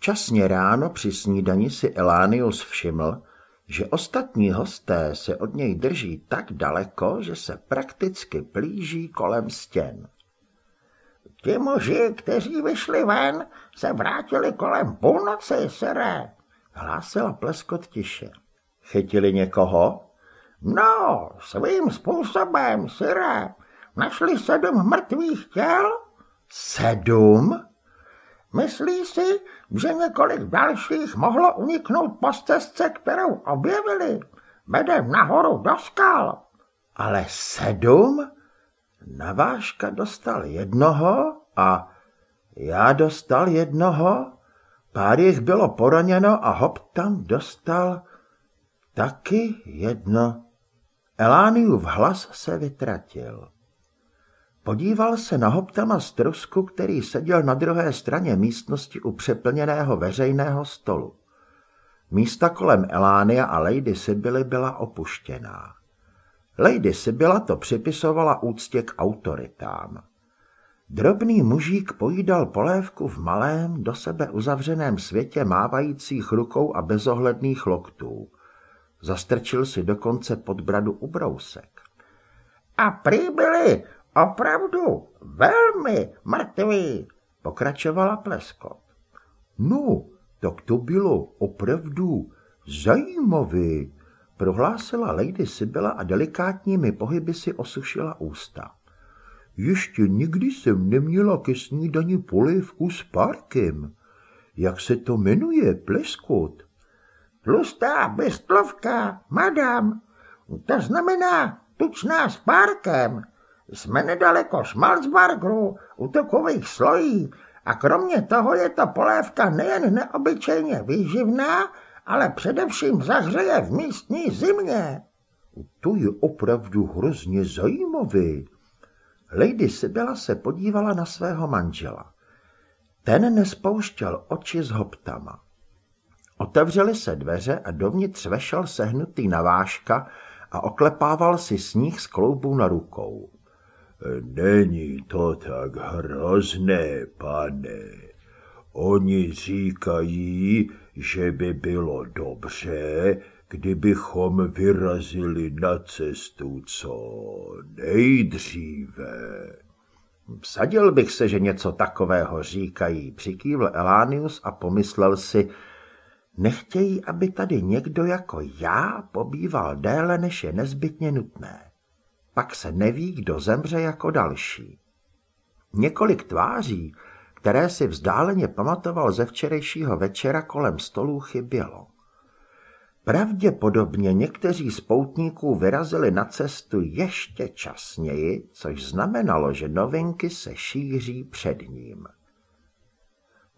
Časně ráno při snídani si Elánius všiml, že ostatní hosté se od něj drží tak daleko, že se prakticky plíží kolem stěn. Ti muži, kteří vyšli ven, se vrátili kolem půlnoci, sere, hlásila pleskot tiše. Chytili někoho? No, svým způsobem, sire. Našli sedm mrtvých těl? Sedm? Myslí si, že několik dalších mohlo uniknout po stezce, kterou objevili? Vede nahoru do skal. Ale sedm? Navážka dostal jednoho a já dostal jednoho. Pár jich bylo poraněno a hop tam dostal taky jedno. Elániův hlas se vytratil. Podíval se na Hoptama Strusku, který seděl na druhé straně místnosti u přeplněného veřejného stolu. Místa kolem Elánia a Lady Sibyly byla opuštěná. Lady Sibyla to připisovala úctě k autoritám. Drobný mužík pojídal polévku v malém, do sebe uzavřeném světě mávajících rukou a bezohledných loktů. Zastrčil si dokonce pod bradu ubrousek. A prý byli opravdu velmi mrtví, pokračovala Pleskot. No, tak to bylo opravdu zajímavé, prohlásila Lady Sibyla a delikátními pohyby si osušila ústa. Ještě nikdy jsem neměla ke snídani polévku s párkem. Jak se to jmenuje, Pleskot? Tlustá bystlovka, madam. To znamená tučná s párkem. Jsme nedaleko Schmalzbargru, útokových slojí a kromě toho je to polévka nejen neobyčejně výživná, ale především zahřeje v místní zimě. To je opravdu hrozně zajímavé. Lady Sibyla se podívala na svého manžela. Ten nespouštěl oči z hoptama. Otevřely se dveře a dovnitř vešel sehnutý navážka a oklepával si sníh z kloubů na rukou. Není to tak hrozné, pane. Oni říkají, že by bylo dobře, kdybychom vyrazili na cestu co nejdříve. Vsadil bych se, že něco takového říkají, přikývl Elánius a pomyslel si, Nechtějí, aby tady někdo jako já pobýval déle, než je nezbytně nutné. Pak se neví, kdo zemře jako další. Několik tváří, které si vzdáleně pamatoval ze včerejšího večera kolem stolů chybělo. Pravděpodobně někteří z poutníků vyrazili na cestu ještě časněji, což znamenalo, že novinky se šíří před ním.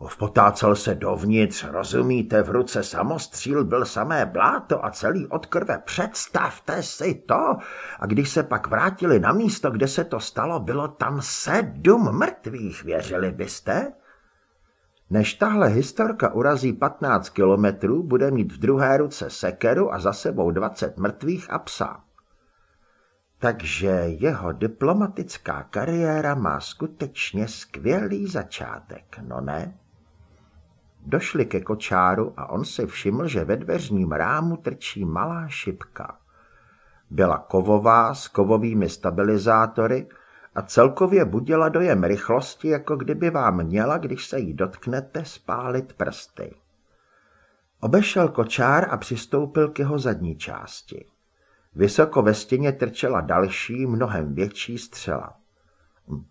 Vpotácel se dovnitř, rozumíte, v ruce samostříl byl samé bláto a celý od krve. Představte si to. A když se pak vrátili na místo, kde se to stalo, bylo tam sedm mrtvých, věřili byste? Než tahle historka urazí 15 kilometrů, bude mít v druhé ruce sekeru a za sebou 20 mrtvých a psa. Takže jeho diplomatická kariéra má skutečně skvělý začátek, no ne? Došli ke kočáru a on si všiml, že ve dveřním rámu trčí malá šipka. Byla kovová s kovovými stabilizátory a celkově budila dojem rychlosti, jako kdyby vám měla, když se jí dotknete, spálit prsty. Obešel kočár a přistoupil k jeho zadní části. Vysoko ve stěně trčela další, mnohem větší střela.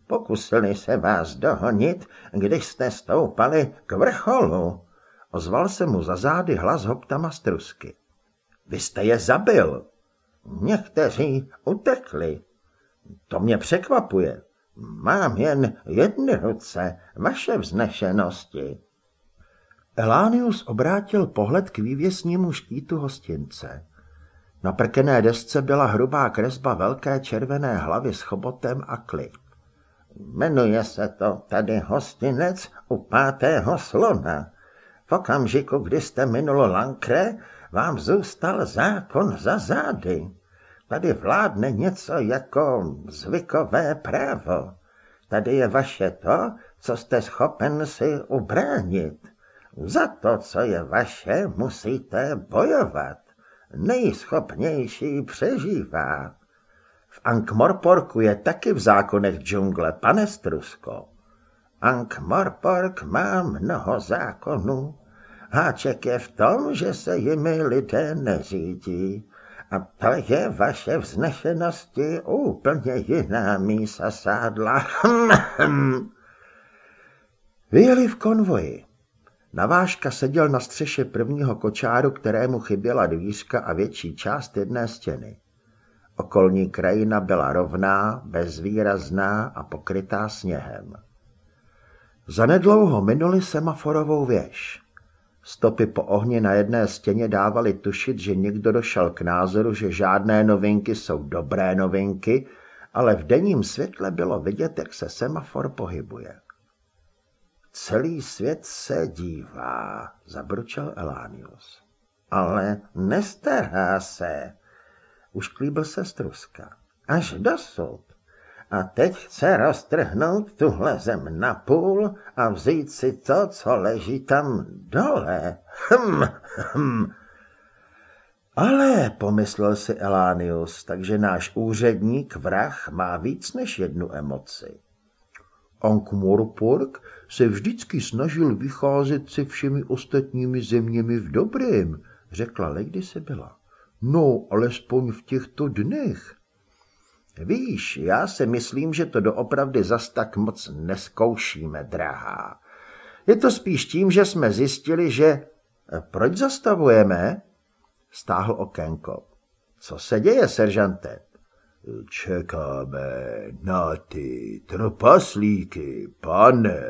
Pokusili se vás dohonit, když jste stoupali k vrcholu. Ozval se mu za zády hlas hoptama strusky. Vy jste je zabil. Někteří utekli. To mě překvapuje. Mám jen jedny ruce, vaše vznešenosti. Elánius obrátil pohled k vývěsnímu štítu hostince. Na prkené desce byla hrubá kresba velké červené hlavy s chobotem a klid. Jmenuje se to tady hostinec u pátého slona. V okamžiku, kdy jste minulo Lankre, vám zůstal zákon za zády. Tady vládne něco jako zvykové právo. Tady je vaše to, co jste schopen si ubránit. Za to, co je vaše, musíte bojovat. Nejschopnější přežívá. Ankh-Morporku je taky v zákonech džungle, pane Strusko. Ankh-Morpork má mnoho zákonů. Háček je v tom, že se jimi lidé neřídí. A to je vaše vznešenosti úplně jiná mísa sádla. Vyjeli v konvoji. Navážka seděl na střeše prvního kočáru, kterému chyběla dvířka a větší část jedné stěny. Okolní krajina byla rovná, bezvýrazná a pokrytá sněhem. Zanedlouho minuli semaforovou věž. Stopy po ohni na jedné stěně dávaly tušit, že někdo došel k názoru, že žádné novinky jsou dobré novinky, ale v denním světle bylo vidět, jak se semafor pohybuje. Celý svět se dívá, zabručel Elánius. Ale nestará se, už klíbil se struska. Až dosud. A teď chce roztrhnout tuhle zem na půl a vzít si to, co leží tam dole. Hm, hm. Ale, pomyslel si Elánius, takže náš úředník, vrah, má víc než jednu emoci. Ankh-Morpork se vždycky snažil vycházet se všemi ostatními zeměmi v dobrém, řekla Lady byla. No, alespoň v těchto dnech. Víš, já si myslím, že to doopravdy zas tak moc neskoušíme, drahá. Je to spíš tím, že jsme zjistili, že... Proč zastavujeme? Stáhl okénko. Co se děje, seržante? Čekáme na ty trpaslíky, pane.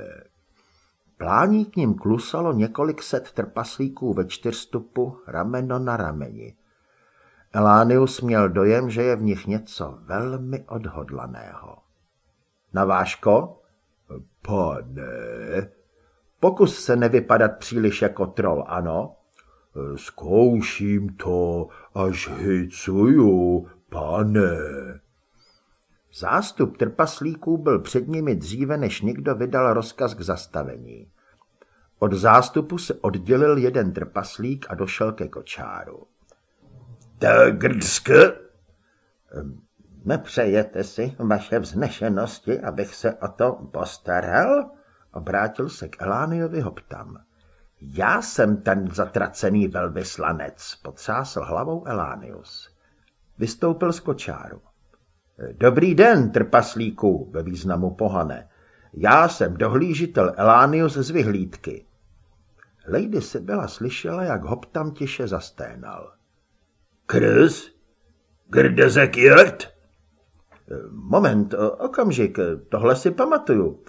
Plání k ním klusalo několik set trpaslíků ve čtyřstupu, rameno na rameni. Elánius měl dojem, že je v nich něco velmi odhodlaného. Navážko? Pane. Pokus se nevypadat příliš jako trol, ano? Zkouším to, až hycuju, pane. Zástup trpaslíků byl před nimi dříve, než někdo vydal rozkaz k zastavení. Od zástupu se oddělil jeden trpaslík a došel ke kočáru. Grdzk? Nepřejete si, vaše vznešenosti, abych se o to postaral? Obrátil se k Elániovi Hoptam. Já jsem ten zatracený velvyslanec, potřásl hlavou Elánius. Vystoupil z kočáru. Dobrý den, trpaslíku, ve významu pohane. Já jsem dohlížitel Elánius z vyhlídky. Lady si byla slyšela, jak Hoptam tiše zasténal. Krys? Grdezek Jrt? Moment, okamžik, tohle si pamatuju.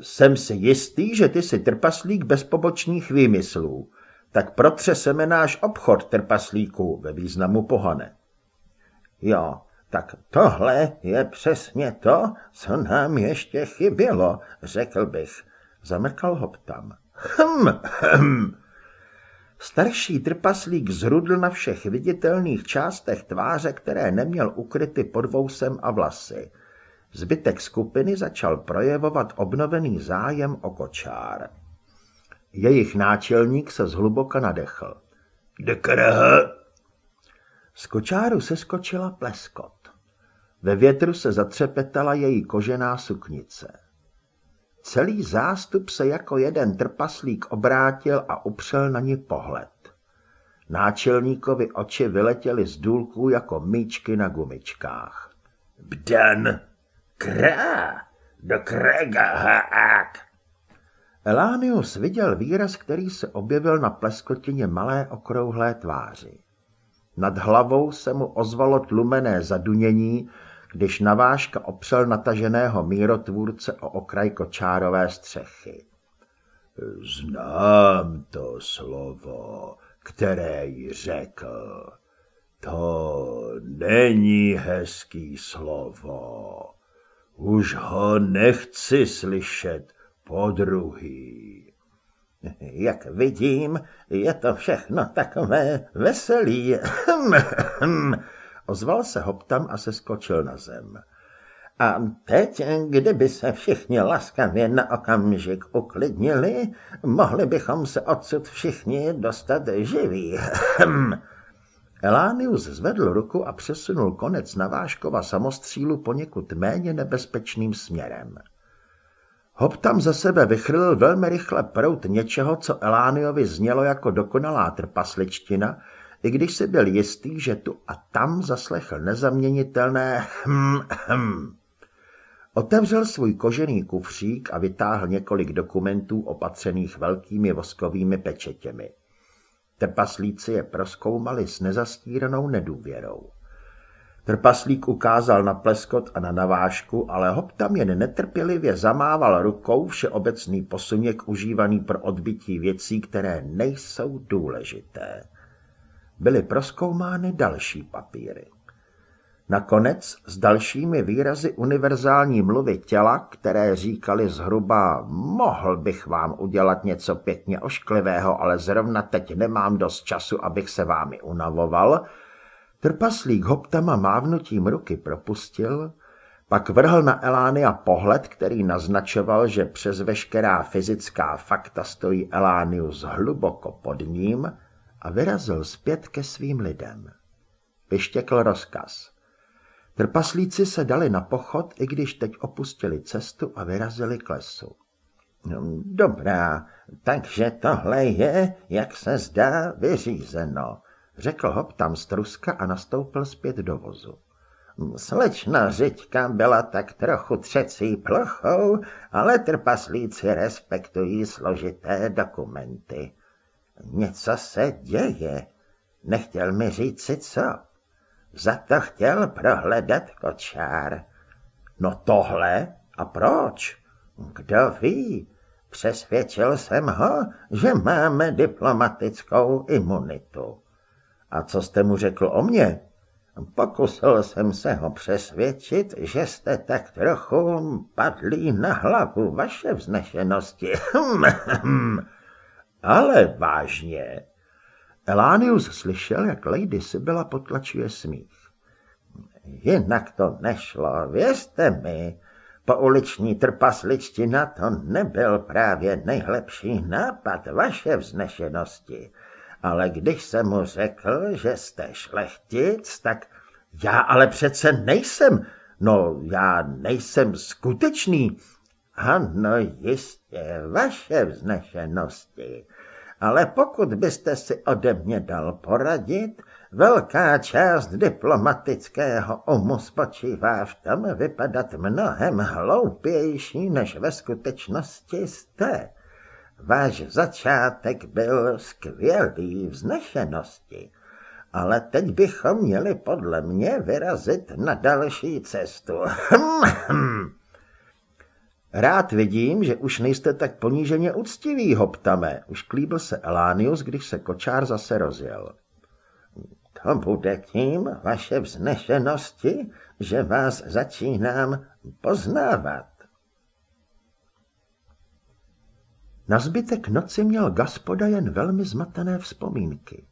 Jsem si jistý, že ty jsi trpaslík bez pobočných výmyslů. Tak protřeseme náš obchod trpaslíků ve významu pohane. Jo, tak tohle je přesně to, co nám ještě chybělo, řekl bych. Zamrkal Hoptam. Hm, hm. Starší trpaslík zrudl na všech viditelných částech tváře, které neměl ukryty pod vousem a vlasy. Zbytek skupiny začal projevovat obnovený zájem o kočár. Jejich náčelník se zhluboka nadechl. Dekraha! Z kočáru se skočila pleskot. Ve větru se zatřepetala její kožená suknice. Celý zástup se jako jeden trpaslík obrátil a upřel na ní pohled. Náčelníkovi oči vyletěly z důlků jako míčky na gumičkách. Bdan! Krá! Do krega haák! Elánius viděl výraz, který se objevil na pleskotině malé okrouhlé tváři. Nad hlavou se mu ozvalo tlumené zadunění, když navážka opřel nataženého mírotvůrce o okraj kočárové střechy. Znám to slovo, které jí řekl. To není hezký slovo. Už ho nechci slyšet po druhý. Jak vidím, je to všechno takové veselý. Ozval se Hoptam a se skočil na zem. A teď, kdyby se všichni laskavě na okamžik uklidnili, mohli bychom se odsud všichni dostat živí. Elánius zvedl ruku a přesunul konec navážkova samostřílu poněkud méně nebezpečným směrem. Hop tam ze sebe vychrlil velmi rychle prout něčeho, co Elániovi znělo jako dokonalá trpasličtina, i když si byl jistý, že tu a tam zaslechl nezaměnitelné hm, hm. Otevřel svůj kožený kufřík a vytáhl několik dokumentů opatřených velkými voskovými pečetěmi. Trpaslíci je proskoumali s nezastíranou nedůvěrou. Trpaslík ukázal na pleskot a na navážku, ale hop tam jen netrpělivě zamával rukou všeobecný posuněk užívaný pro odbytí věcí, které nejsou důležité. Byly proskoumány další papíry. Nakonec s dalšími výrazy univerzální mluvy těla, které říkali zhruba mohl bych vám udělat něco pěkně ošklivého, ale zrovna teď nemám dost času, abych se vámi unavoval, trpaslík hoptama mávnutím ruky propustil, pak vrhl na Elánia pohled, který naznačoval, že přes veškerá fyzická fakta stojí Elánius hluboko pod ním a vyrazil zpět ke svým lidem. Vyštěkl rozkaz. Trpaslíci se dali na pochod, i když teď opustili cestu a vyrazili k lesu. Hm, dobrá, takže tohle je, jak se zdá, vyřízeno, řekl hop tam z truska a nastoupil zpět do vozu. Slečna Řiďka byla tak trochu třecí plochou, ale trpaslíci respektují složité dokumenty. Něco se děje. Nechtěl mi říci co. Za to chtěl prohledat kočár. No tohle? A proč? Kdo ví, přesvědčil jsem ho, že máme diplomatickou imunitu. A co jste mu řekl o mně? Pokusil jsem se ho přesvědčit, že jste tak trochu padlí na hlavu vaše vznešenosti. Ale vážně, Elánius slyšel, jak Lady Sibylla potlačuje smích. Jinak to nešlo, věřte mi. Pouliční trpasličtina to nebyl právě nejlepší nápad vaše vznešenosti. Ale když jsem mu řekl, že jste šlechtic, tak já ale přece nejsem, no já nejsem skutečný. Ano, jistě, vaše vznešenosti ale pokud byste si ode mě dal poradit, velká část diplomatického umu spočívá v tom vypadat mnohem hloupější, než ve skutečnosti jste. Váš začátek byl skvělý vznešenosti, ale teď bychom měli podle mě vyrazit na další cestu. Hm, hm. Rád vidím, že už nejste tak poníženě uctivý, hoptame, už klíbil se Elánius, když se kočár zase rozjel. To bude tím, vaše vznešenosti, že vás začínám poznávat. Na zbytek noci měl Gaspoda jen velmi zmatené vzpomínky.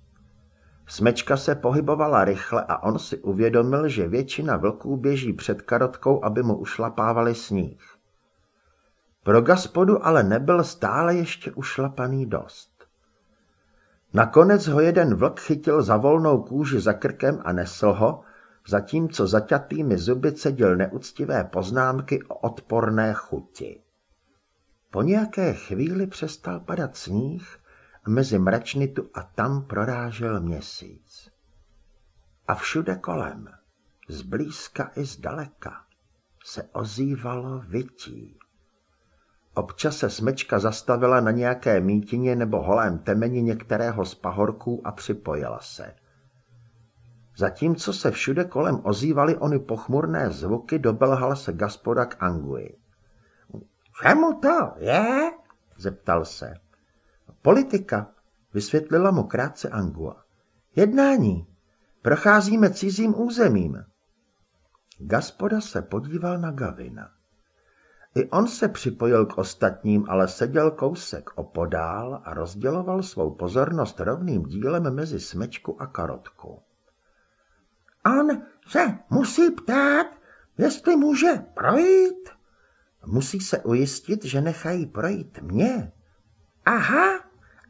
Smečka se pohybovala rychle a on si uvědomil, že většina vlků běží před karotkou, aby mu ušlapávali sníh. Pro Gaspodu ale nebyl stále ještě ušlapaný dost. Nakonec ho jeden vlk chytil za volnou kůži za krkem a nesl ho, zatímco zaťatými zuby cedil neúctivé poznámky o odporné chuti. Po nějaké chvíli přestal padat sníh a mezi mračny tu a tam prorážel měsíc. A všude kolem, zblízka i zdaleka, se ozývalo vytí. Občas se smečka zastavila na nějaké mítině nebo holém temeni některého z pahorků a připojila se. Zatímco se všude kolem ozývaly ony pochmurné zvuky, dobelhal se Gaspoda k Angui. Čemu to je? zeptal se. Politika, vysvětlila mu krátce Angua. Jednání. Procházíme cizím územím. Gaspoda se podíval na Gavina. I on se připojil k ostatním, ale seděl kousek opodál a rozděloval svou pozornost rovným dílem mezi smečku a karotku. On se musí ptát, jestli může projít. Musí se ujistit, že nechají projít mě. Aha,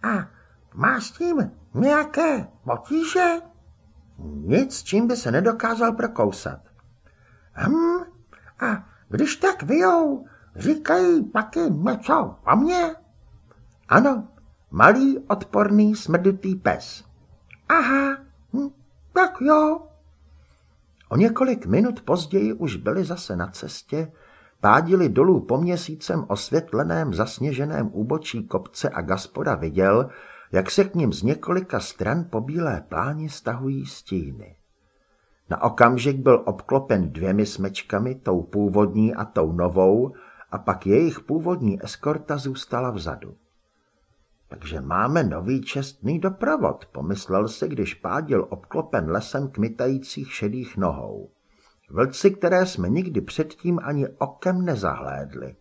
a má s tím nějaké potíže? Nic, čím by se nedokázal prokousat. Hm, a když tak vyjou, říkají taky něco o mně? Ano, malý, odporný, smrdutý pes. Aha, hm, tak jo. O několik minut později už byli zase na cestě, pádili dolů po měsícem osvětleném zasněženém úbočí kopce a Gaspoda viděl, jak se k ním z několika stran po bílé pláni stahují stíny. Na okamžik byl obklopen dvěmi smečkami, tou původní a tou novou, a pak jejich původní eskorta zůstala vzadu. Takže máme nový čestný doprovod, pomyslel si, když pádil obklopen lesem kmitajících šedých nohou. Vlci, které jsme nikdy předtím ani okem nezahlédli.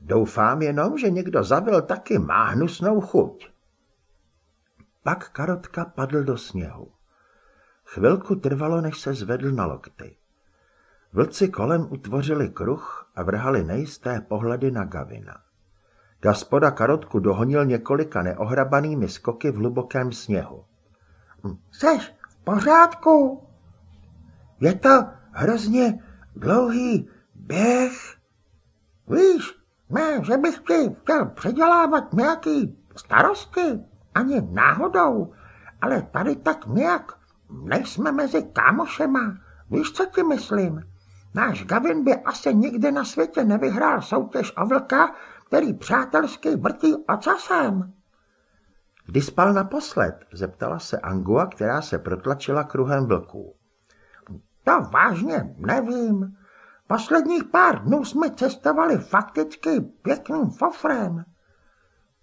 Doufám jenom, že někdo zavil taky má hnusnou chuť. Pak karotka padl do sněhu. Chvilku trvalo, než se zvedl na lokty. Vlci kolem utvořili kruh a vrhali nejisté pohledy na Gavina. Gaspoda karotku dohonil několika neohrabanými skoky v hlubokém sněhu. Seš v pořádku? Je to hrozně dlouhý běh. Víš, ne, že bych ti chtěl předělávat nějaký starosti, ani náhodou, ale tady tak nějak nejsme mezi kámošema. Víš, co ti myslím? Náš Gavin by asi nikdy na světě nevyhrál soutěž o vlka, který přátelsky vrtí ocasem. Kdy spal naposled? zeptala se Angua, která se protlačila kruhem vlků. To vážně nevím. Posledních pár dnů jsme cestovali fakticky pěkným fofrem.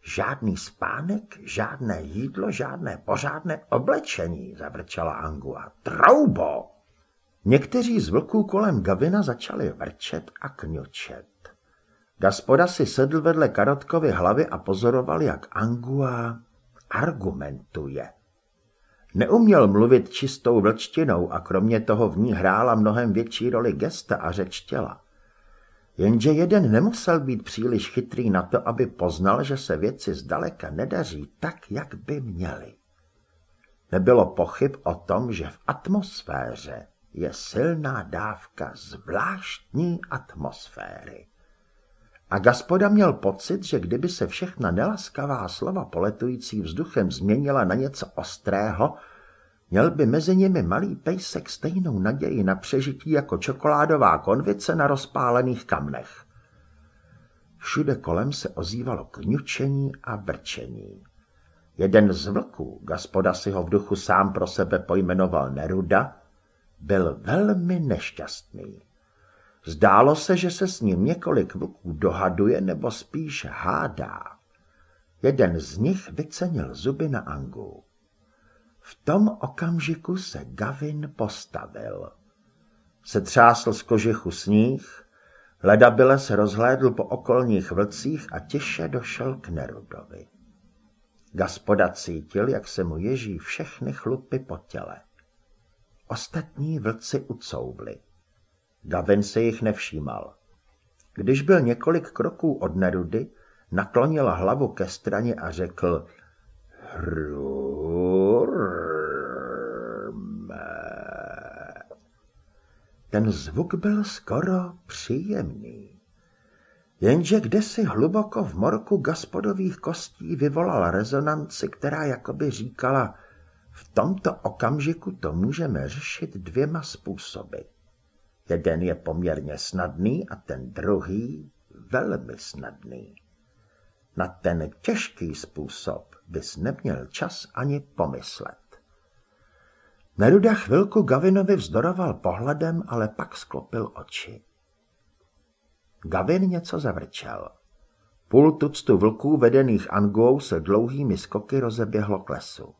Žádný spánek, žádné jídlo, žádné pořádné oblečení, zavrčela Angua. Troubo! Někteří z vlků kolem Gavina začali vrčet a kňočet. Gaspoda si sedl vedle Karotkovy hlavy a pozoroval, jak Angua argumentuje. Neuměl mluvit čistou vlčtinou a kromě toho v ní hrála mnohem větší roli gesta a řeč těla. Jenže jeden nemusel být příliš chytrý na to, aby poznal, že se věci zdaleka nedaří tak, jak by měly. Nebylo pochyb o tom, že v atmosféře je silná dávka zvláštní atmosféry. A Gaspoda měl pocit, že kdyby se všechna nelaskavá slova poletující vzduchem změnila na něco ostrého, měl by mezi nimi malý pejsek stejnou naději na přežití jako čokoládová konvice na rozpálených kamnech. Všude kolem se ozývalo kňučení a vrčení. Jeden z vlků, Gaspoda si ho v duchu sám pro sebe pojmenoval Neruda, byl velmi nešťastný. Zdálo se, že se s ním několik vlků dohaduje nebo spíš hádá. Jeden z nich vycenil zuby na Angu. V tom okamžiku se Gavin postavil. Setřásl z kožichu sníh, ledabile se rozhlédl po okolních vlcích a těše došel k Nerudovi. Gaspoda cítil, jak se mu ježí všechny chlupy po těle. Ostatní vlci ucouvli. Gavin se jich nevšímal. Když byl několik kroků od Nerudy, naklonil hlavu ke straně a řekl Ten zvuk byl skoro příjemný. Jenže kdesi hluboko v morku gaspodových kostí vyvolal rezonanci, která jakoby říkala, v tomto okamžiku to můžeme řešit dvěma způsoby. Jeden je poměrně snadný a ten druhý velmi snadný. Na ten těžký způsob bys neměl čas ani pomyslet. Neruda chvilku Gavinovi vzdoroval pohledem, ale pak sklopil oči. Gavin něco zavrčel. Půl tuctu vlků vedených Angou se dlouhými skoky rozeběhlo k lesu.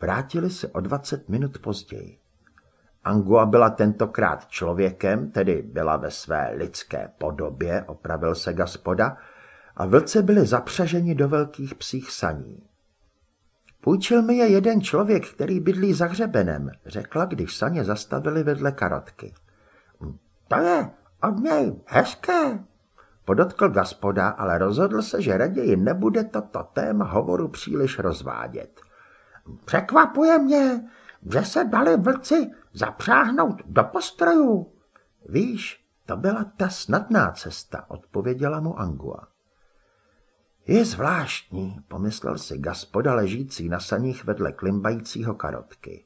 Vrátili se o dvacet minut později. Angua byla tentokrát člověkem, tedy byla ve své lidské podobě, opravil se gaspoda, a vlci byli zapřaženi do velkých psích saní. Půjčil mi je jeden člověk, který bydlí za hřebenem, řekla, když saně zastavili vedle karotky. To je od něj hezké, podotkl gaspoda, ale rozhodl se, že raději nebude toto téma hovoru příliš rozvádět. Překvapuje mě, že se dali vlci zapřáhnout do postrojů. Víš, to byla ta snadná cesta, odpověděla mu Angua. Je zvláštní, pomyslel si gaspoda ležící na saních vedle klimbajícího karotky.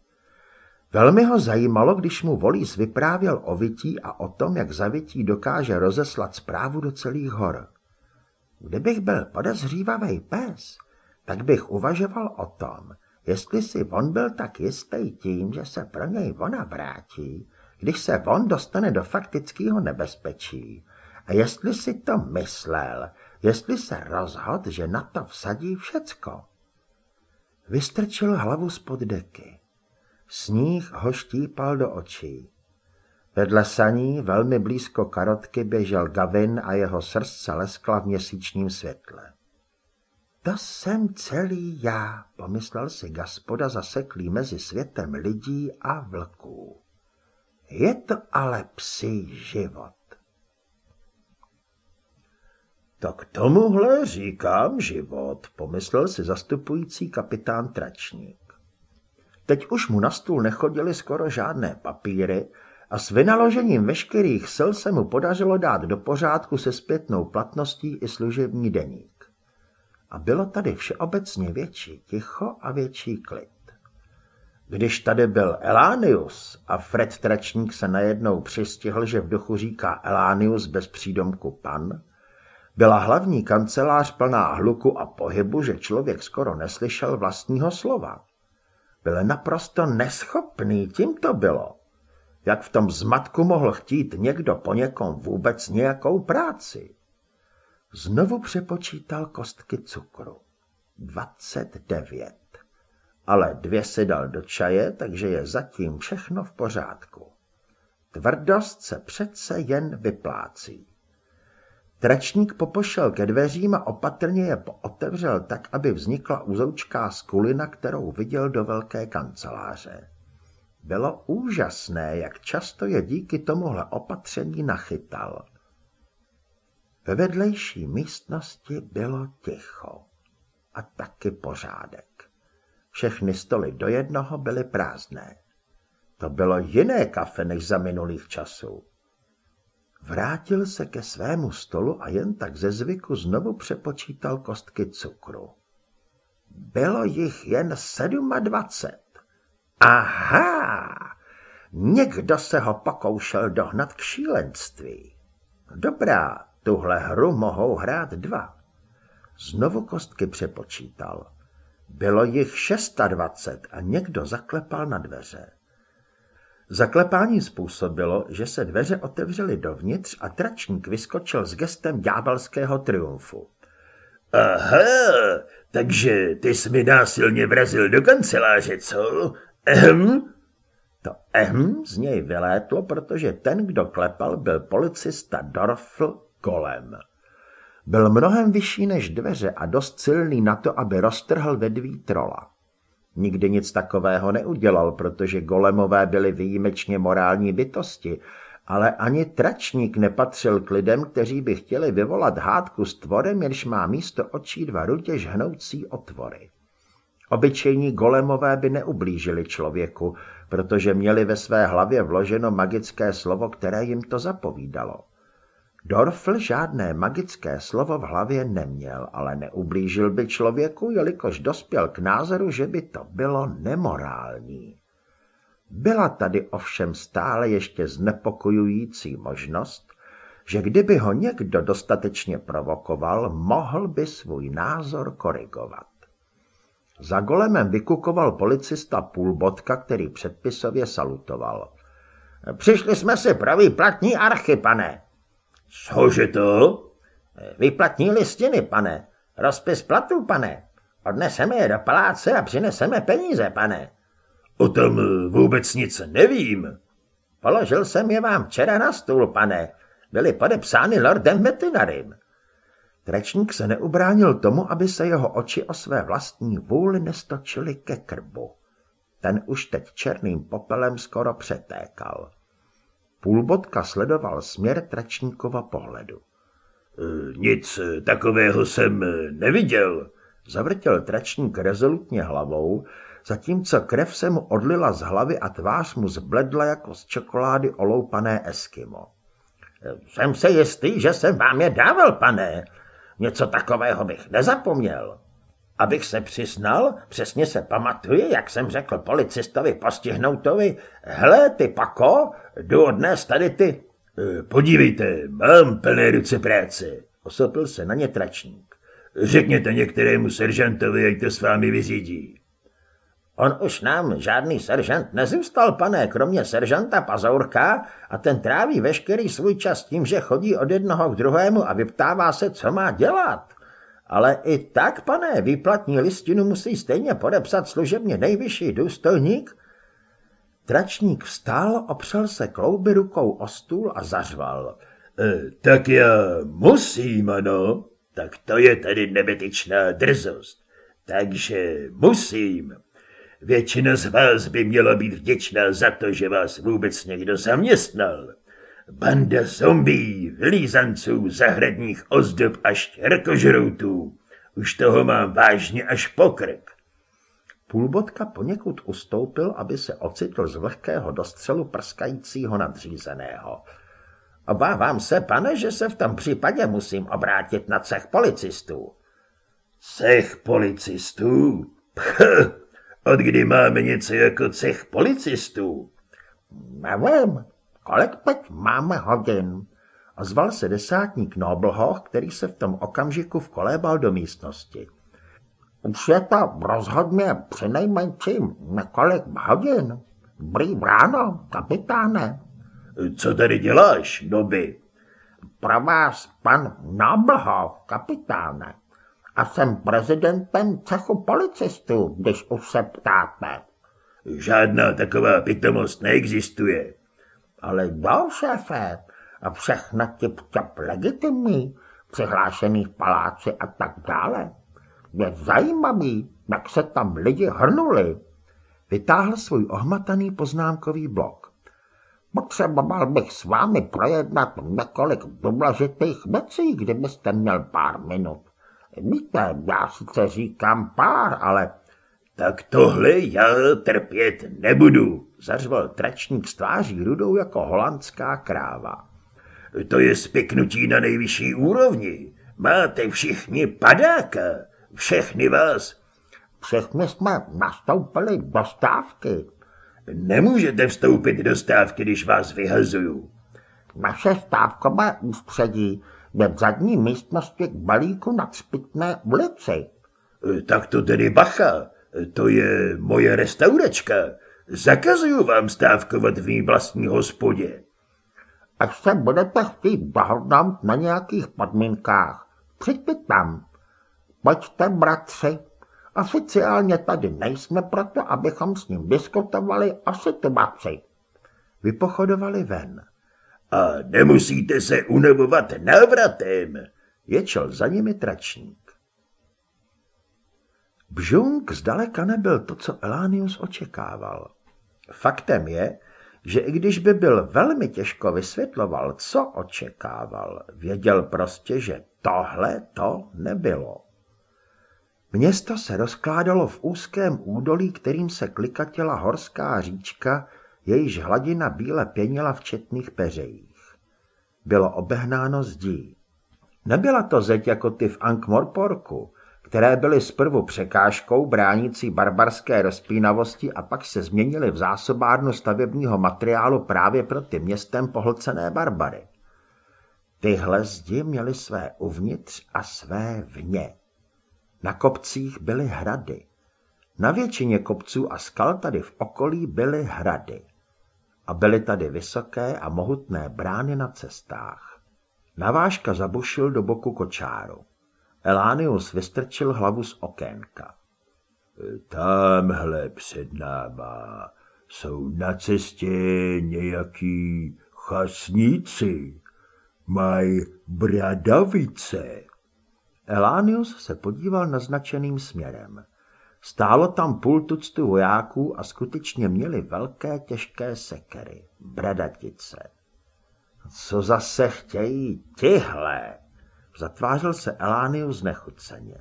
Velmi ho zajímalo, když mu Volís vyprávěl o vytí a o tom, jak zavití dokáže rozeslat zprávu do celých hor. Kdybych byl podezřívavý pes, tak bych uvažoval o tom, jestli si on byl tak jistý tím, že se pro něj ona vrátí, když se on dostane do faktického nebezpečí. A jestli si to myslel, jestli se rozhod, že na to vsadí všecko. Vystrčil hlavu spod deky. Sníh ho štípal do očí. Vedle saní, velmi blízko karotky, běžel Gavin a jeho srst se leskla v měsíčním světle. To jsem celý já, pomyslel si gaspoda zaseklý mezi světem lidí a vlků. Je to ale psí život. Tak tomuhle říkám život, pomyslel si zastupující kapitán Tračník. Teď už mu na stůl nechodily skoro žádné papíry a s vynaložením veškerých sil se mu podařilo dát do pořádku se zpětnou platností i služební deník. A bylo tady všeobecně větší ticho a větší klid. Když tady byl Elánius a Fred Tračník se najednou přistihl, že v duchu říká Elánius bez přídomku pan, byla hlavní kancelář plná hluku a pohybu, že člověk skoro neslyšel vlastního slova. Byl naprosto neschopný, tím to bylo. Jak v tom zmatku mohl chtít někdo po někom vůbec nějakou práci? Znovu přepočítal kostky cukru. 29. Ale dvě si dal do čaje, takže je zatím všechno v pořádku. Tvrdost se přece jen vyplácí. Tračník popošel ke dveřím a opatrně je otevřel tak, aby vznikla uzoučká skulina, kterou viděl do velké kanceláře. Bylo úžasné, jak často je díky tomuhle opatření nachytal. Ve vedlejší místnosti bylo ticho a taky pořádek. Všechny stoly do jednoho byly prázdné. To bylo jiné kafe než za minulých časů. Vrátil se ke svému stolu a jen tak ze zvyku znovu přepočítal kostky cukru. Bylo jich jen sedmadvacet. Aha! Někdo se ho pokoušel dohnat k šílenství. Dobrá, tuhle hru mohou hrát dva. Znovu kostky přepočítal. Bylo jich šestadvacet a někdo zaklepal na dveře. Zaklepání způsobilo, že se dveře otevřely dovnitř a tračník vyskočil s gestem ďábelského triumfu. Aha, takže ty jsi mi násilně vrazil do kanceláře, co? Ehm? To ehm z něj vylétlo, protože ten, kdo klepal, byl policista Dorfl Golem. Byl mnohem vyšší než dveře a dost silný na to, aby roztrhl vedví trola. Nikdy nic takového neudělal, protože golemové byli výjimečně morální bytosti, ale ani tračník nepatřil k lidem, kteří by chtěli vyvolat hádku s tvorem, jenž má místo očí dva rutě žhnoucí otvory. Obyčejní golemové by neublížili člověku, protože měli ve své hlavě vloženo magické slovo, které jim to zapovídalo. Dorfl žádné magické slovo v hlavě neměl, ale neublížil by člověku, jelikož dospěl k názoru, že by to bylo nemorální. Byla tady ovšem stále ještě znepokojující možnost, že kdyby ho někdo dostatečně provokoval, mohl by svůj názor korigovat. Za golemem vykukoval policista půlbotka, který předpisově salutoval. Přišli jsme si pravý platní archy, pane, Cože to? Vyplatní listiny, pane. Rozpis platů, pane. Odneseme je do paláce a přineseme peníze, pane. O tom vůbec nic nevím. Položil jsem je vám včera na stůl, pane. Byly podepsány lordem Metinarym. Trečník se neubránil tomu, aby se jeho oči o své vlastní vůli nestočily ke krbu. Ten už teď černým popelem skoro přetékal. Půlbodka sledoval směr tračníkova pohledu. E, nic takového jsem neviděl, zavrtěl tračník rezolutně hlavou, zatímco krev se mu odlila z hlavy a tvář mu zbledla jako z čokolády oloupané Eskimo. Jsem se jistý, že jsem vám je dával, pane. Něco takového bych nezapomněl. Abych se přiznal, přesně se pamatuji, jak jsem řekl policistovi postihnoutovi, hele, ty pako, jdu odnést tady ty... E, podívejte, mám plné ruce práce. Osopil se na ně tračník. Řekněte některému seržantovi, jak to s vámi vyřídí. On už nám žádný seržant nezůstal, pane, kromě seržanta Pazourka a ten tráví veškerý svůj čas tím, že chodí od jednoho k druhému a vyptává se, co má dělat. Ale i tak, pane, výplatní listinu musí stejně podepsat služebně nejvyšší důstojník. Tračník vstál, opřel se klouby rukou o stůl a zařval. E, tak já musím, ano. Tak to je tady nebetyčná drzost. Takže musím. Většina z vás by měla být vděčná za to, že vás vůbec někdo zaměstnal. Banda zombí, vlízanců, zahradních ozdob a štěrkožroutů. Už toho mám vážně až pokrk. Půlbodka poněkud ustoupil, aby se ocitl z vlhkého dostřelu prskajícího nadřízeného. Obávám se, pane, že se v tom případě musím obrátit na cech policistů. Cech policistů? Pch, od kdy máme něco jako cech policistů? Nevím, kolik teď máme hodin? Ozval se desátník Noblhoch, který se v tom okamžiku vkolébal do místnosti. Už je to rozhodně přinejmenším několik hodin. Dobrý ráno, kapitáne. Co tady děláš, doby? Pro vás pan Noblhoch, kapitáne a jsem prezidentem cechu policistů, když už se ptáte. Žádná taková pitomost neexistuje. Ale jo, šéfe, a všechna tip-top legitimní, přihlášený v paláci a tak dále. Je zajímavý, jak se tam lidi hrnuli. Vytáhl svůj ohmataný poznámkový blok. Potřeboval bych s vámi projednat několik důležitých věcí, kdybyste měl pár minut. Víte, já sice říkám pár, ale... Tak tohle já trpět nebudu, zařval tračník s tváří rudou jako holandská kráva. To je spiknutí na nejvyšší úrovni. Máte všichni padáka, všechny vás. Všichni jsme nastoupili do stávky. Nemůžete vstoupit do stávky, když vás vyhazuju. Naše stávkové ústředí je v zadní místnosti k balíku na Spitné ulici. Tak to tedy bacha, to je moje restauračka. Zakazuju vám stávkovat v mý vlastní hospodě. Až se budete chtít dohodnout na nějakých podmínkách, přijďte tam. Pojďte, bratři. Oficiálně tady nejsme proto, abychom s ním diskutovali o situaci. Vypochodovali ven. A nemusíte se unavovat návratem, ječel za nimi tračník. Bžung zdaleka nebyl to, co Elánius očekával. Faktem je, že i když by byl velmi těžko vysvětloval, co očekával, věděl prostě, že tohle to nebylo. Město se rozkládalo v úzkém údolí, kterým se klikatila horská říčka, jejíž hladina bíle pěnila v četných peřejích. Bylo obehnáno zdí. Nebyla to zeď jako ty v Ankh-Morporku, které byly zprvu překážkou bránící barbarské rozpínavosti a pak se změnily v zásobárnu stavebního materiálu právě pro ty městem pohlcené barbary. Tyhle zdi měly své uvnitř a své vně. Na kopcích byly hrady. Na většině kopců a skal tady v okolí byly hrady. A byly tady vysoké a mohutné brány na cestách. Navážka zabušil do boku kočáru. Elánius vystrčil hlavu z okénka. Tamhle před náma jsou na cestě nějaký chasníci. Mají bradavice. Elánius se podíval naznačeným směrem. Stálo tam půl tuctu vojáků a skutečně měli velké těžké sekery, bradatice. Co zase chtějí tihle? Zatvářil se Elánius nechuceně.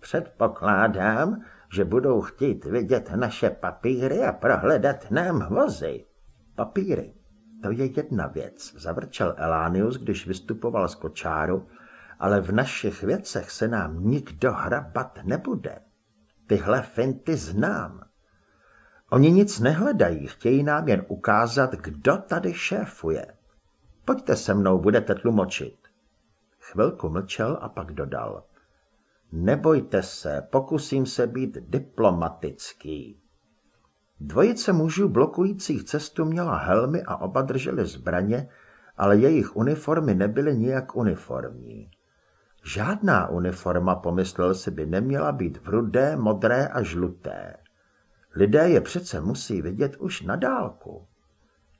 Předpokládám, že budou chtít vidět naše papíry a prohledat nám vozy. Papíry, to je jedna věc, zavrčel Elánius, když vystupoval z kočáru, ale v našich věcech se nám nikdo hrabat nebude. Tyhle finty znám. Oni nic nehledají, chtějí nám jen ukázat, kdo tady šéfuje. Pojďte se mnou, budete tlumočit. Chvilku mlčel a pak dodal. Nebojte se, pokusím se být diplomatický. Dvojice mužů blokujících cestu měla helmy a oba drželi zbraně, ale jejich uniformy nebyly nijak uniformní. Žádná uniforma, pomyslel si, by neměla být v rudé, modré a žluté. Lidé je přece musí vidět už na dálku.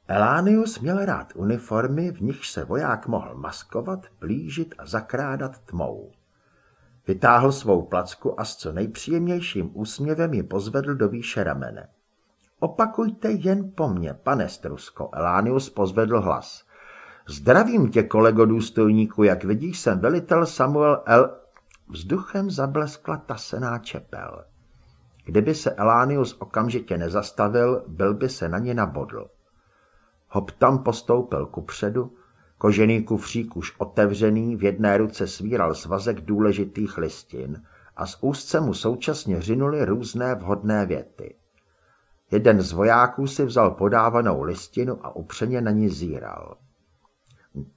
Elánius měl rád uniformy, v nich se voják mohl maskovat, plížit a zakrádat tmou. Vytáhl svou placku a s co nejpříjemnějším úsměvem ji pozvedl do výše ramene. Opakujte jen po mně, pane Strusko, Elánius pozvedl hlas. Zdravím tě, kolego důstojníku, jak vidíš, jsem velitel Samuel L. Vzduchem zableskla tasená čepel. Kdyby se Elánius okamžitě nezastavil, byl by se na ně nabodl. Hop tam postoupil kupředu, kožený kufřík už otevřený, v jedné ruce svíral svazek důležitých listin a z úzce mu současně řinuly různé vhodné věty. Jeden z vojáků si vzal podávanou listinu a upřeně na ní zíral.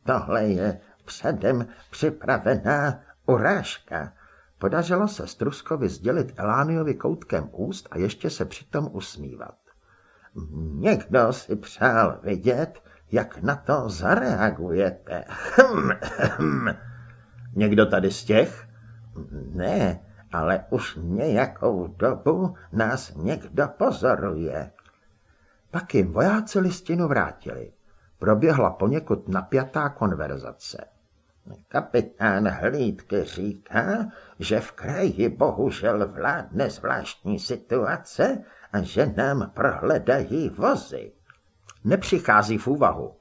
Tohle je předem připravená urážka. Podařilo se Struskovi sdělit Elániovi koutkem úst a ještě se přitom usmívat. Někdo si přál vidět, jak na to zareagujete. Hm, hm. Někdo tady z těch? Ne, ale už nějakou dobu nás někdo pozoruje. Pak jim vojáci listinu vrátili. Proběhla poněkud napjatá konverzace. Kapitán Hlídky říká, že v kraji bohužel vládne zvláštní situace že nám prohledají vozy. Nepřichází v úvahu.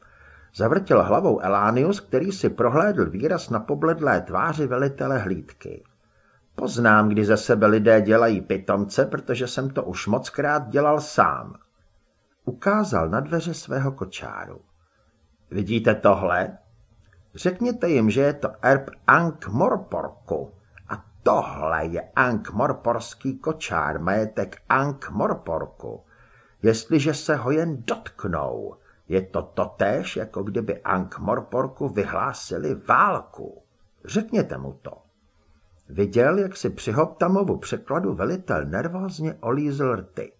Zavrtěl hlavou Elánius, který si prohlédl výraz na pobledlé tváři velitele hlídky. Poznám, kdy ze sebe lidé dělají pitomce, protože jsem to už mockrát dělal sám. Ukázal na dveře svého kočáru. Vidíte tohle? Řekněte jim, že je to erb Ankh Morporku. Tohle je Ankh Morporský kočár, majetek Ankh Morporku. Jestliže se ho jen dotknou, je to totéž, jako kdyby Ankh Morporku vyhlásili válku. Řekněte mu to. Viděl, jak si při Hoptamovu překladu velitel nervózně olízl rty.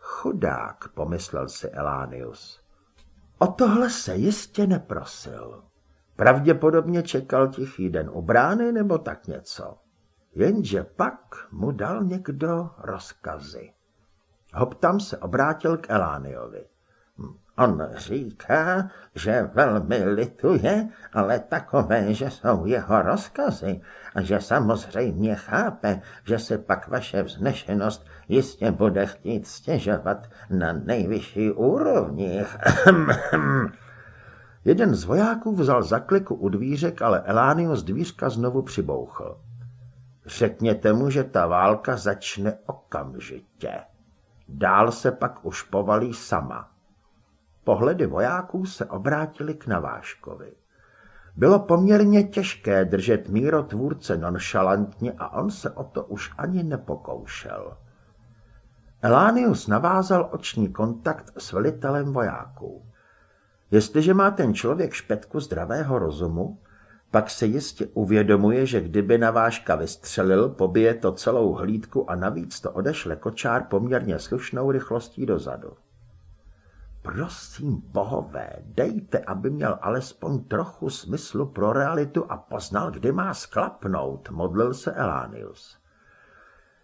Chudák, pomyslel si Elánius. O tohle se jistě neprosil. Pravděpodobně čekal tichý den u brány nebo tak něco. Jenže pak mu dal někdo rozkazy. Hoptam se obrátil k Elániovi. On říká, že velmi lituje, ale takové, že jsou jeho rozkazy a že samozřejmě chápe, že se pak vaše vznešenost jistě bude chtít stěžovat na nejvyšší úrovni. Jeden z vojáků vzal zakliku u dvířek, ale Elánius dvířka znovu přibouchl. Řekněte mu, že ta válka začne okamžitě. Dál se pak už povalí sama. Pohledy vojáků se obrátily k Naváškovi. Bylo poměrně těžké držet mírotvůrce nonšalantně a on se o to už ani nepokoušel. Elánius navázal oční kontakt s velitelem vojáků. Jestliže má ten člověk špetku zdravého rozumu, pak se jistě uvědomuje, že kdyby Naváška vystřelil, pobije to celou hlídku a navíc to odešle kočár poměrně slušnou rychlostí dozadu. Prosím, bohové, dejte, aby měl alespoň trochu smyslu pro realitu a poznal, kdy má sklapnout, modlil se Elánius.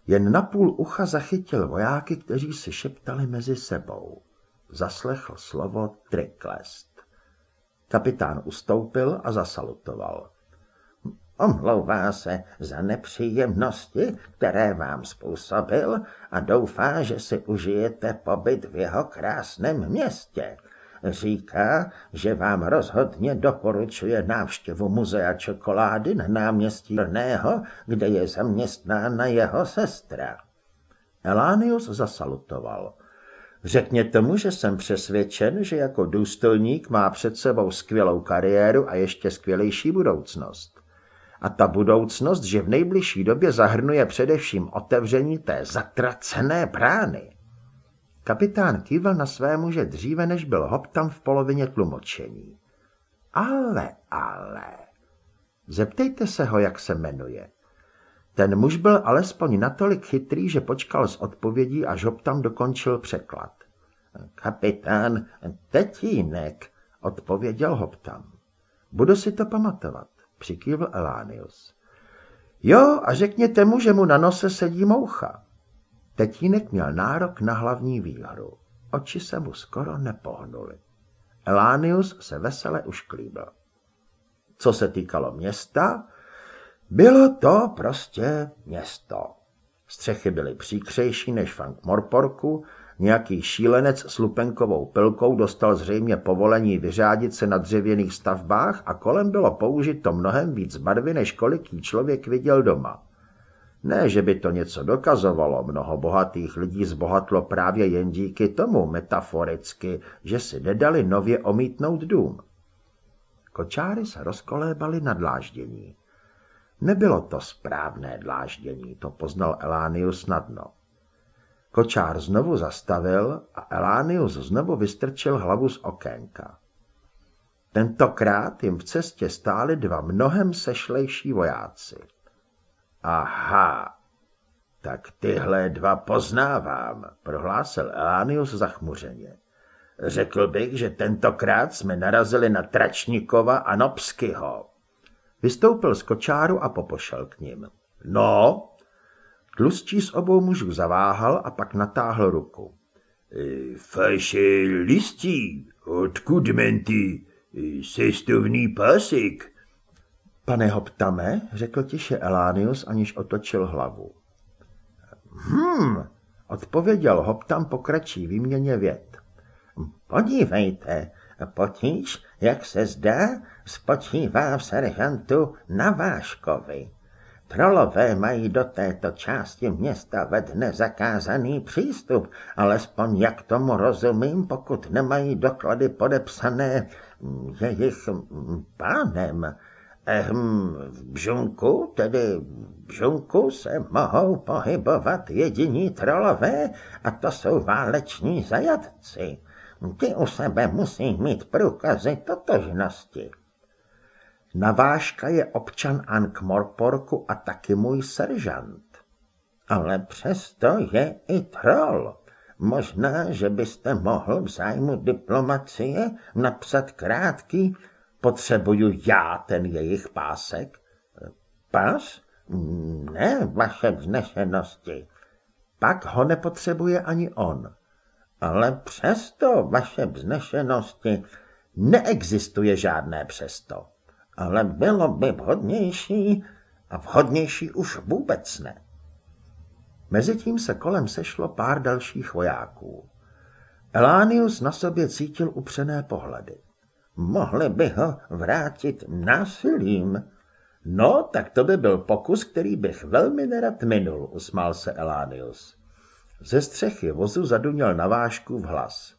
Jen na půl ucha zachytil vojáky, kteří si šeptali mezi sebou. Zaslechl slovo Triklest. Kapitán ustoupil a zasalutoval. Omlouvá se za nepříjemnosti, které vám způsobil a doufá, že si užijete pobyt v jeho krásném městě. říká, že vám rozhodně doporučuje návštěvu muzea čokolády na náměstí Rného, kde je zaměstnána jeho sestra. Elánius zasalutoval. Řekněte mu, že jsem přesvědčen, že jako důstojník má před sebou skvělou kariéru a ještě skvělejší budoucnost. A ta budoucnost, že v nejbližší době zahrnuje především otevření té zatracené brány. Kapitán kývil na své muže dříve, než byl Hoptam v polovině tlumočení. Ale, ale, zeptejte se ho, jak se jmenuje. Ten muž byl alespoň natolik chytrý, že počkal s odpovědí, až Hoptam dokončil překlad. Kapitán Tetínek, odpověděl Hoptam. Budu si to pamatovat, přikývl Elánius. Jo, a řekněte mu, že mu na nose sedí moucha. Tetínek měl nárok na hlavní výhru. Oči se mu skoro nepohnuly. Elánius se vesele ušklíbil. Co se týkalo města, bylo to prostě město. Střechy byly příkřejší než Frank Morporku, nějaký šílenec s lupenkovou pilkou dostal zřejmě povolení vyřádit se na dřevěných stavbách a kolem bylo použito mnohem víc barvy, než koliký člověk viděl doma. Ne, že by to něco dokazovalo, mnoho bohatých lidí zbohatlo právě jen díky tomu, metaforicky, že si nedali nově omítnout dům. Kočáry se rozkolébali na dláždění. Nebylo to správné dláždění, to poznal Elánius snadno. Kočár znovu zastavil a Elánius znovu vystrčil hlavu z okénka. Tentokrát jim v cestě stáli dva mnohem sešlejší vojáci. Aha, tak tyhle dva poznávám, prohlásil Elánius zachmuřeně. Řekl bych, že tentokrát jsme narazili na Tračníkova a Nobskyho. Vystoupil z kočáru a popošel k ním. No, tlustí z obou mužů zaváhal a pak natáhl ruku. Faše listí, odkud menty, sestovný pásek. Pane Hoptame, řekl tiše Elánius, aniž otočil hlavu. Hm, odpověděl Hoptam po kratší výměně vět. Podívejte, potíž, jak se zdá, spočívá v seržantu Naváškovi. Trolové mají do této části města ve dne zakázaný přístup, alespoň jak tomu rozumím, pokud nemají doklady podepsané jejich pánem. Ehm, v bžunku, tedy v bžunku se mohou pohybovat jediní trolové a to jsou váleční zajatci. Ty u sebe musí mít průkazy totožnosti. Navážka je občan Ankh-Morporku a taky můj seržant. Ale přesto je i troll. Možná, že byste mohl v zájmu diplomacie napsat krátký Potřebuju já ten jejich pásek? Pas? Ne, vaše vznešenosti. Pak ho nepotřebuje ani on. Ale přesto, vaše vznešenosti, neexistuje žádné přesto. Ale bylo by vhodnější, a vhodnější už vůbec ne. Mezitím se kolem sešlo pár dalších vojáků. Elánius na sobě cítil upřené pohledy. Mohli by ho vrátit násilím. No, tak to by byl pokus, který bych velmi nerad minul, usmál se Elánius. Ze střechy vozu zaduněl na vášku v hlas.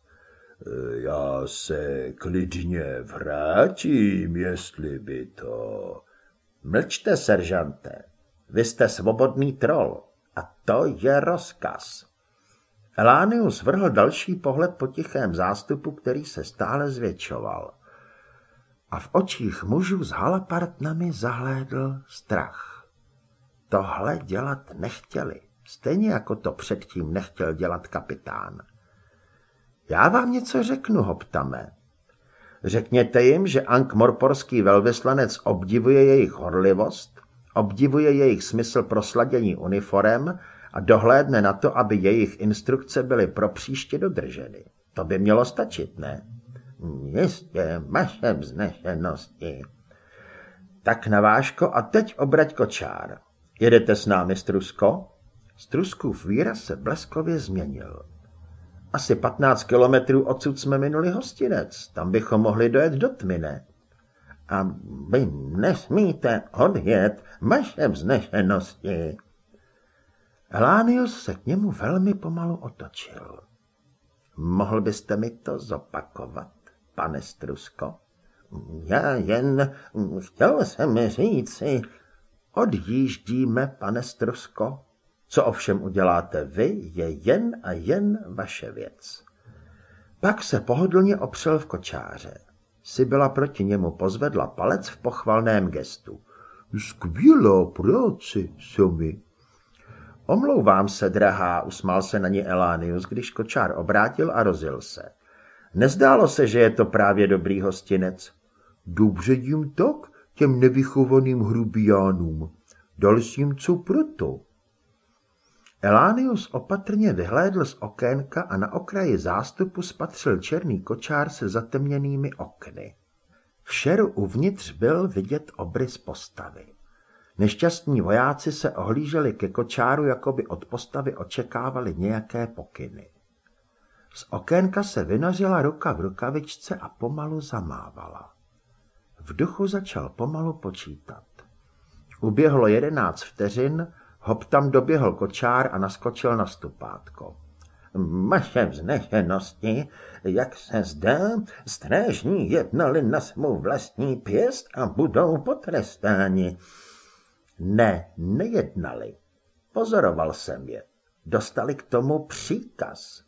Já se klidně vrátím, jestli by to... Mlčte, seržante. Vy jste svobodný troll a to je rozkaz. Elánius vrhl další pohled po tichém zástupu, který se stále zvětšoval a v očích mužů s halapartnami zahlédl strach. Tohle dělat nechtěli, stejně jako to předtím nechtěl dělat kapitán. Já vám něco řeknu, Hoptame. Řekněte jim, že Ankh-Morporský velvyslanec obdivuje jejich horlivost, obdivuje jejich smysl pro sladění uniform a dohlédne na to, aby jejich instrukce byly pro příště dodrženy. To by mělo stačit, ne? Jistě, vaše vznešenosti. Tak navážko a teď obrať kočár. Jedete s námi, Strusko? Struskův výraz se bleskově změnil. Asi 15 kilometrů odsud jsme minuli hostinec. Tam bychom mohli dojet do Tmine. A vy nesmíte odjet, vaše vznešenosti. Elánius se k němu velmi pomalu otočil. Mohl byste mi to zopakovat, pane Strusko? Já jen chtěl jsem říci... Odjíždíme, pane Strusko. Co ovšem uděláte vy, je jen a jen vaše věc. Pak se pohodlně opřel v kočáře. Sybila proti němu pozvedla palec v pochvalném gestu. Skvělá práce, Somi. Omlouvám se, drahá, usmál se na ní Elánius, když kočár obrátil a rozil se. Nezdálo se, že je to právě dobrý hostinec. Dobře jim tak, těm nevychovaným hrubiánům. Dal jsi jim co proto? Elánius opatrně vyhlédl z okénka a na okraji zástupu spatřil černý kočár se zatemněnými okny. V šeru uvnitř byl vidět obrys postavy. Nešťastní vojáci se ohlíželi ke kočáru, jako by od postavy očekávali nějaké pokyny. Z okénka se vynořila ruka v rukavičce a pomalu zamávala. V duchu začal pomalu počítat. Uběhlo jedenáct vteřin, hop tam doběhl kočár a naskočil na stupátko. Vaše vznešenosti, jak se zdá, strážní jednali na svou vlastní pěst a budou potrestáni. Ne, nejednali. Pozoroval jsem je. Dostali k tomu příkaz.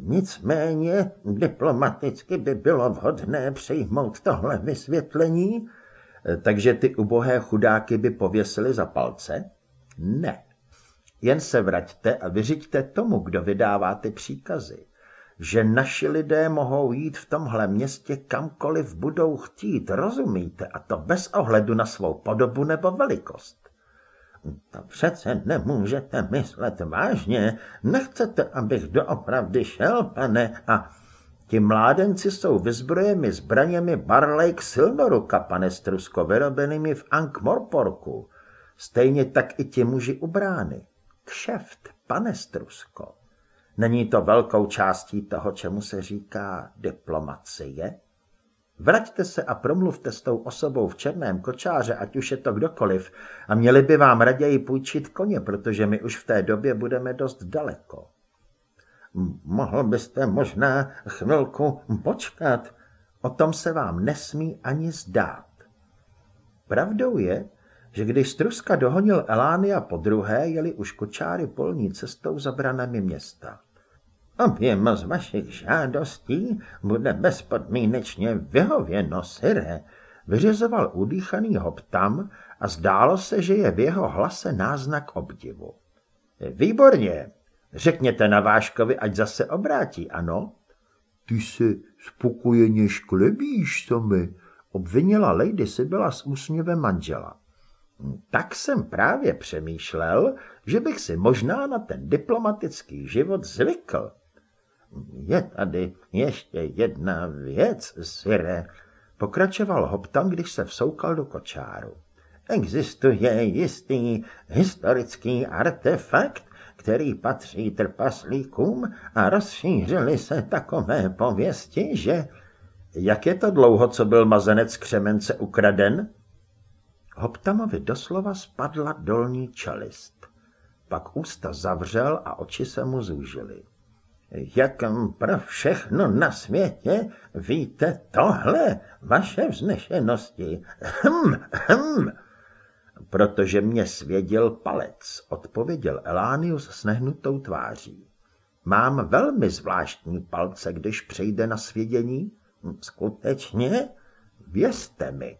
Nicméně diplomaticky by bylo vhodné přijmout tohle vysvětlení. Takže ty ubohé chudáky by pověsili za palce? Ne. Jen se vraťte a vyřiďte tomu, kdo vydává ty příkazy, že naši lidé mohou jít v tomhle městě kamkoliv budou chtít, rozumíte, a to bez ohledu na svou podobu nebo velikost. To přece nemůžete myslet vážně. Nechcete, abych doopravdy šel, pane, a... Ti mládenci jsou vyzbrojemi zbraněmi Barlake Silnoruka, pane Strusko, vyrobenými v Ankh-Morporku. Stejně tak i ti muži u brány. Kšeft, pane Strusko. Není to velkou částí toho, čemu se říká diplomacie? Vraťte se a promluvte s tou osobou v černém kočáře, ať už je to kdokoliv, a měli by vám raději půjčit koně, protože my už v té době budeme dost daleko. Mohl byste možná chvilku počkat. O tom se vám nesmí ani zdát. Pravdou je, že když Struska dohonil Elánia po druhé, jeli už kočáry polní cestou za branami města. Oběma z vašich žádostí bude bezpodmínečně vyhověno, sire, vyřizoval udýchaný hop tam a zdálo se, že je v jeho hlase náznak obdivu. Výborně, řekněte na Váškovi, ať zase obrátí, ano? Ty se spokojeně šklebíš, sami, obvinila Lady Sybila s úsměvem manžela. Tak jsem právě přemýšlel, že bych si možná na ten diplomatický život zvykl. Je tady ještě jedna věc, Sire, pokračoval Hoptam, když se vsoukal do kočáru. Existuje jistý historický artefakt, který patří trpaslíkům a rozšířily se takové pověsti, že... Jak je to dlouho, co byl mazenec křemence ukraden? Hoptamovi doslova spadla dolní čelist. Pak ústa zavřel a oči se mu zúžily. Jak pro všechno na světě víte tohle, vaše vznešenosti? Hm, hm. Protože mě svěděl palec, odpověděl Elánius s nehnutou tváří. Mám velmi zvláštní palce, když přejde na svědění. Skutečně? Vězte mi.